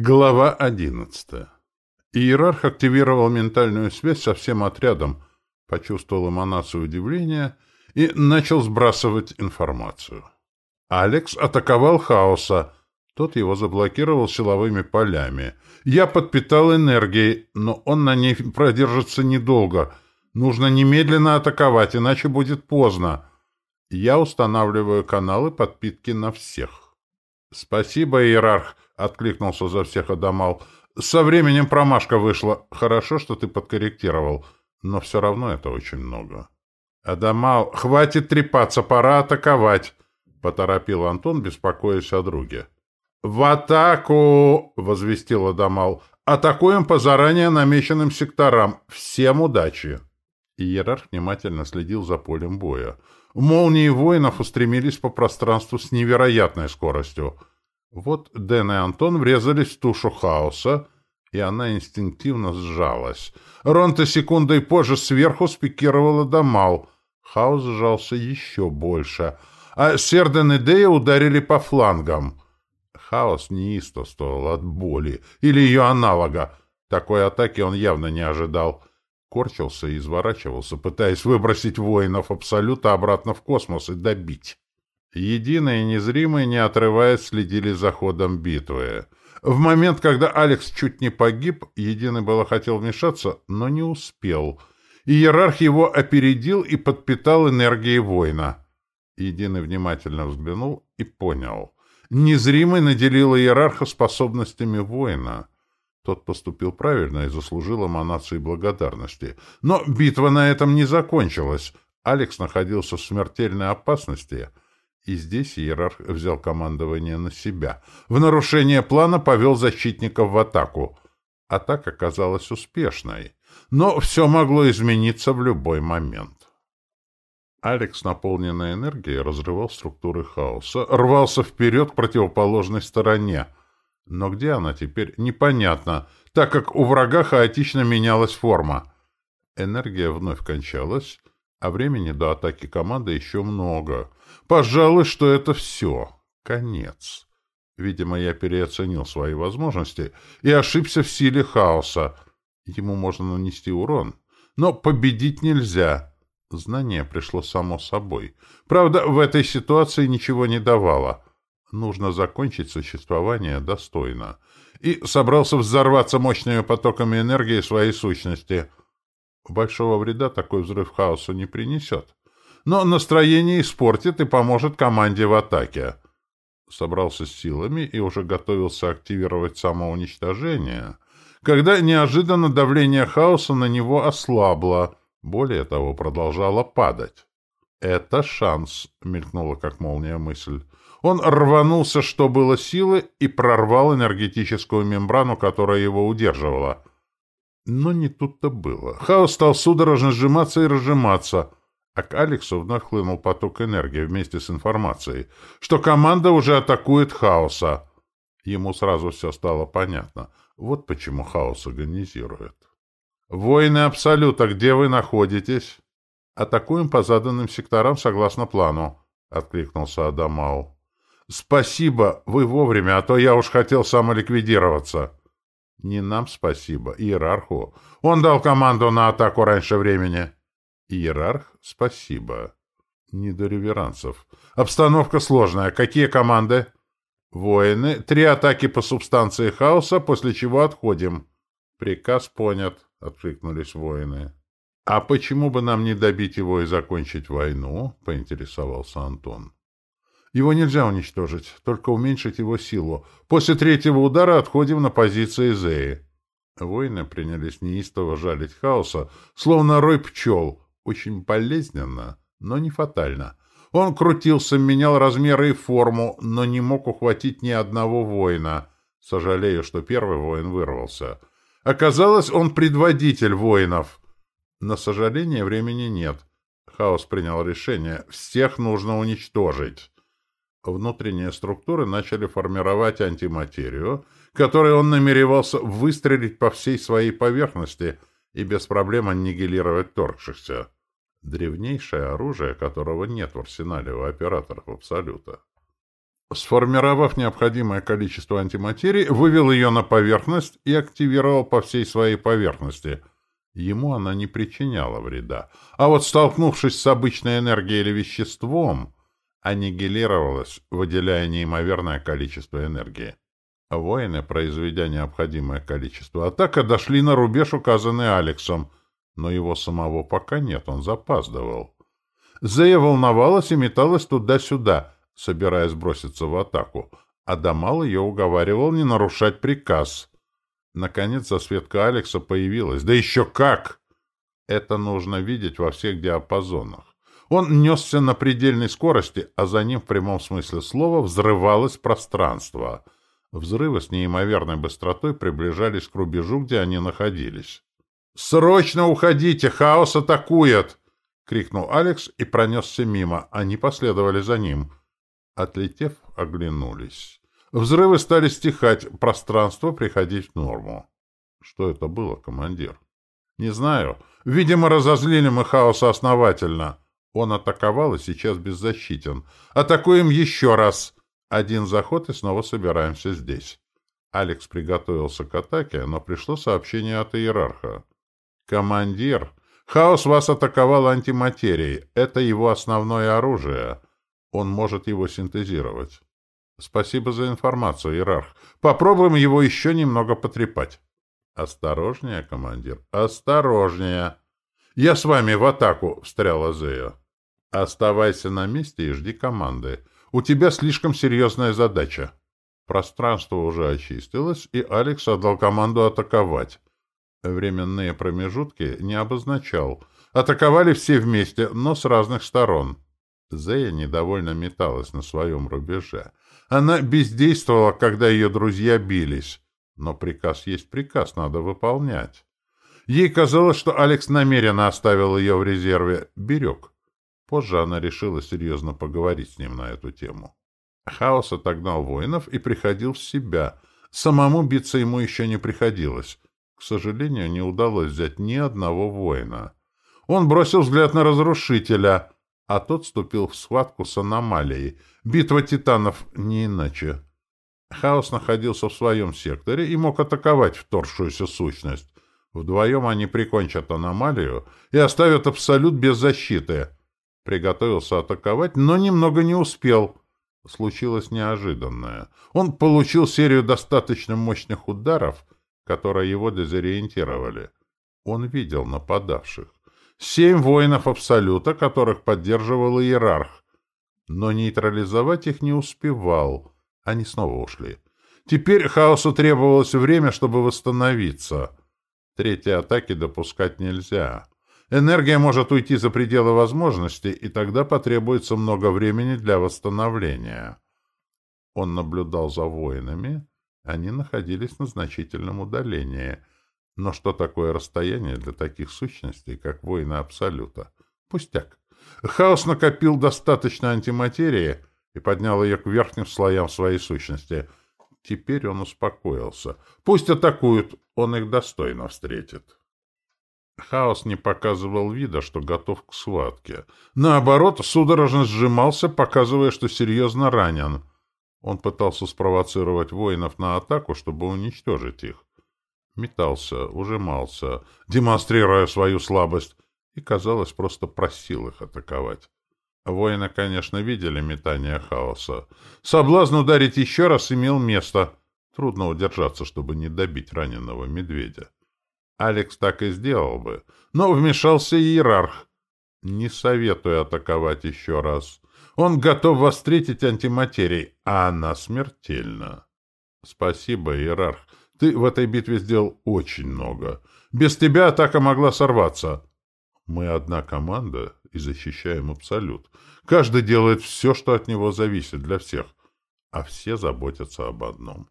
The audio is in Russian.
Глава одиннадцатая. Иерарх активировал ментальную связь со всем отрядом, почувствовал эманацию удивления и начал сбрасывать информацию. Алекс атаковал хаоса. Тот его заблокировал силовыми полями. Я подпитал энергией, но он на ней продержится недолго. Нужно немедленно атаковать, иначе будет поздно. Я устанавливаю каналы подпитки на всех. Спасибо, Иерарх. — откликнулся за всех Адамал. «Со временем промашка вышла. Хорошо, что ты подкорректировал, но все равно это очень много». «Адамал, хватит трепаться, пора атаковать!» — поторопил Антон, беспокоясь о друге. «В атаку!» — возвестил Адамал. «Атакуем по заранее намеченным секторам. Всем удачи!» Иерарх внимательно следил за полем боя. Молнии воинов устремились по пространству с невероятной скоростью — вот Дэн и Антон врезались в тушу хаоса, и она инстинктивно сжалась. Ронта секундой позже сверху спикировала Дамал. Хаос сжался еще больше. А Серден и Дея ударили по флангам. Хаос неистовствовал от боли, или ее аналога. Такой атаки он явно не ожидал. Корчился и изворачивался, пытаясь выбросить воинов Абсолюта обратно в космос и добить. Единые незримые, не отрываясь, следили за ходом битвы. В момент, когда Алекс чуть не погиб, Единый было хотел вмешаться, но не успел. Иерарх его опередил и подпитал энергией воина. Единый внимательно взглянул и понял. Незримый наделил иерарха способностями воина. Тот поступил правильно и заслужил эманации благодарности. Но битва на этом не закончилась. Алекс находился в смертельной опасности — и здесь иерарх взял командование на себя. В нарушение плана повел защитников в атаку. Атака казалась успешной, но все могло измениться в любой момент. Алекс, наполненный энергией, разрывал структуры хаоса, рвался вперед к противоположной стороне. Но где она теперь, непонятно, так как у врага хаотично менялась форма. Энергия вновь кончалась, а времени до атаки команды еще много. Пожалуй, что это все. Конец. Видимо, я переоценил свои возможности и ошибся в силе хаоса. Ему можно нанести урон, но победить нельзя. Знание пришло само собой. Правда, в этой ситуации ничего не давало. Нужно закончить существование достойно. И собрался взорваться мощными потоками энергии своей сущности — Большого вреда такой взрыв хаоса не принесет. Но настроение испортит и поможет команде в атаке. Собрался с силами и уже готовился активировать самоуничтожение, когда неожиданно давление хаоса на него ослабло, более того, продолжало падать. «Это шанс», — мелькнула как молния мысль. Он рванулся, что было силы, и прорвал энергетическую мембрану, которая его удерживала. Но не тут-то было. Хаос стал судорожно сжиматься и разжиматься, а к Алексу вновь хлынул поток энергии вместе с информацией, что команда уже атакует хаоса. Ему сразу все стало понятно. Вот почему хаос организирует. «Воины Абсолюта, где вы находитесь?» «Атакуем по заданным секторам согласно плану», — откликнулся Адамау. «Спасибо, вы вовремя, а то я уж хотел самоликвидироваться». Не нам спасибо, иерарху. Он дал команду на атаку раньше времени. Иерарх, спасибо. Не до реверансов. Обстановка сложная. Какие команды? Воины. Три атаки по субстанции хаоса, после чего отходим. Приказ понят, откликнулись воины. А почему бы нам не добить его и закончить войну? Поинтересовался Антон. Его нельзя уничтожить, только уменьшить его силу. После третьего удара отходим на позиции Зеи. Воины принялись неистово жалить хаоса, словно рой пчел. Очень болезненно, но не фатально. Он крутился, менял размеры и форму, но не мог ухватить ни одного воина. Сожалею, что первый воин вырвался. Оказалось, он предводитель воинов. На сожаление времени нет. Хаос принял решение. Всех нужно уничтожить внутренние структуры начали формировать антиматерию, которой он намеревался выстрелить по всей своей поверхности и без проблем аннигилировать торгшихся. Древнейшее оружие, которого нет в арсенале у операторов Абсолюта. Сформировав необходимое количество антиматерии, вывел ее на поверхность и активировал по всей своей поверхности. Ему она не причиняла вреда. А вот столкнувшись с обычной энергией или веществом, аннигилировалась, выделяя неимоверное количество энергии. Воины, произведя необходимое количество атак, дошли на рубеж, указанный Алексом, но его самого пока нет, он запаздывал. Зея волновалась и металась туда-сюда, собираясь броситься в атаку, а Дамал ее уговаривал не нарушать приказ. Наконец засветка Алекса появилась. Да еще как! Это нужно видеть во всех диапазонах. Он несся на предельной скорости, а за ним в прямом смысле слова взрывалось пространство — Взрывы с неимоверной быстротой приближались к рубежу, где они находились. «Срочно уходите! Хаос атакует!» — крикнул Алекс и пронесся мимо. Они последовали за ним. Отлетев, оглянулись. Взрывы стали стихать, пространство приходить в норму. Что это было, командир? Не знаю. Видимо, разозлили мы хаоса основательно. Он атаковал и сейчас беззащитен. Атакуем еще раз. Один заход и снова собираемся здесь. Алекс приготовился к атаке, но пришло сообщение от иерарха. «Командир, хаос вас атаковал антиматерией. Это его основное оружие. Он может его синтезировать». «Спасибо за информацию, иерарх. Попробуем его еще немного потрепать». «Осторожнее, командир, осторожнее!» «Я с вами в атаку!» — встряла Зея. «Оставайся на месте и жди команды. У тебя слишком серьезная задача. Пространство уже очистилось, и Алекс отдал команду атаковать. Временные промежутки не обозначал. Атаковали все вместе, но с разных сторон. Зея недовольно металась на своем рубеже. Она бездействовала, когда ее друзья бились. Но приказ есть приказ, надо выполнять. Ей казалось, что Алекс намеренно оставил ее в резерве. Берег. Позже она решила серьезно поговорить с ним на эту тему. Хаос отогнал воинов и приходил в себя. Самому биться ему еще не приходилось. К сожалению, не удалось взять ни одного воина. Он бросил взгляд на разрушителя, а тот вступил в схватку с аномалией. Битва титанов не иначе. Хаос находился в своем секторе и мог атаковать вторгшуюся сущность. Вдвоем они прикончат аномалию и оставят Абсолют без защиты — Приготовился атаковать, но немного не успел. Случилось неожиданное. Он получил серию достаточно мощных ударов, которые его дезориентировали. Он видел нападавших. Семь воинов Абсолюта, которых поддерживал иерарх. Но нейтрализовать их не успевал. Они снова ушли. Теперь хаосу требовалось время, чтобы восстановиться. Третьей атаки допускать нельзя. Энергия может уйти за пределы возможностей, и тогда потребуется много времени для восстановления. Он наблюдал за воинами. Они находились на значительном удалении. Но что такое расстояние для таких сущностей, как воины Абсолюта? Пустяк. Хаос накопил достаточно антиматерии и поднял ее к верхним слоям своей сущности. Теперь он успокоился. Пусть атакуют, он их достойно встретит. Хаос не показывал вида, что готов к схватке. Наоборот, судорожно сжимался, показывая, что серьезно ранен. Он пытался спровоцировать воинов на атаку, чтобы уничтожить их. Метался, ужимался, демонстрируя свою слабость, и, казалось, просто просил их атаковать. Воины, конечно, видели метание хаоса. Соблазн ударить еще раз имел место. Трудно удержаться, чтобы не добить раненого медведя. Алекс так и сделал бы. Но вмешался иерарх. Не советую атаковать еще раз. Он готов вас встретить антиматерией, а она смертельна. Спасибо, иерарх. Ты в этой битве сделал очень много. Без тебя атака могла сорваться. Мы одна команда и защищаем Абсолют. Каждый делает все, что от него зависит для всех, а все заботятся об одном.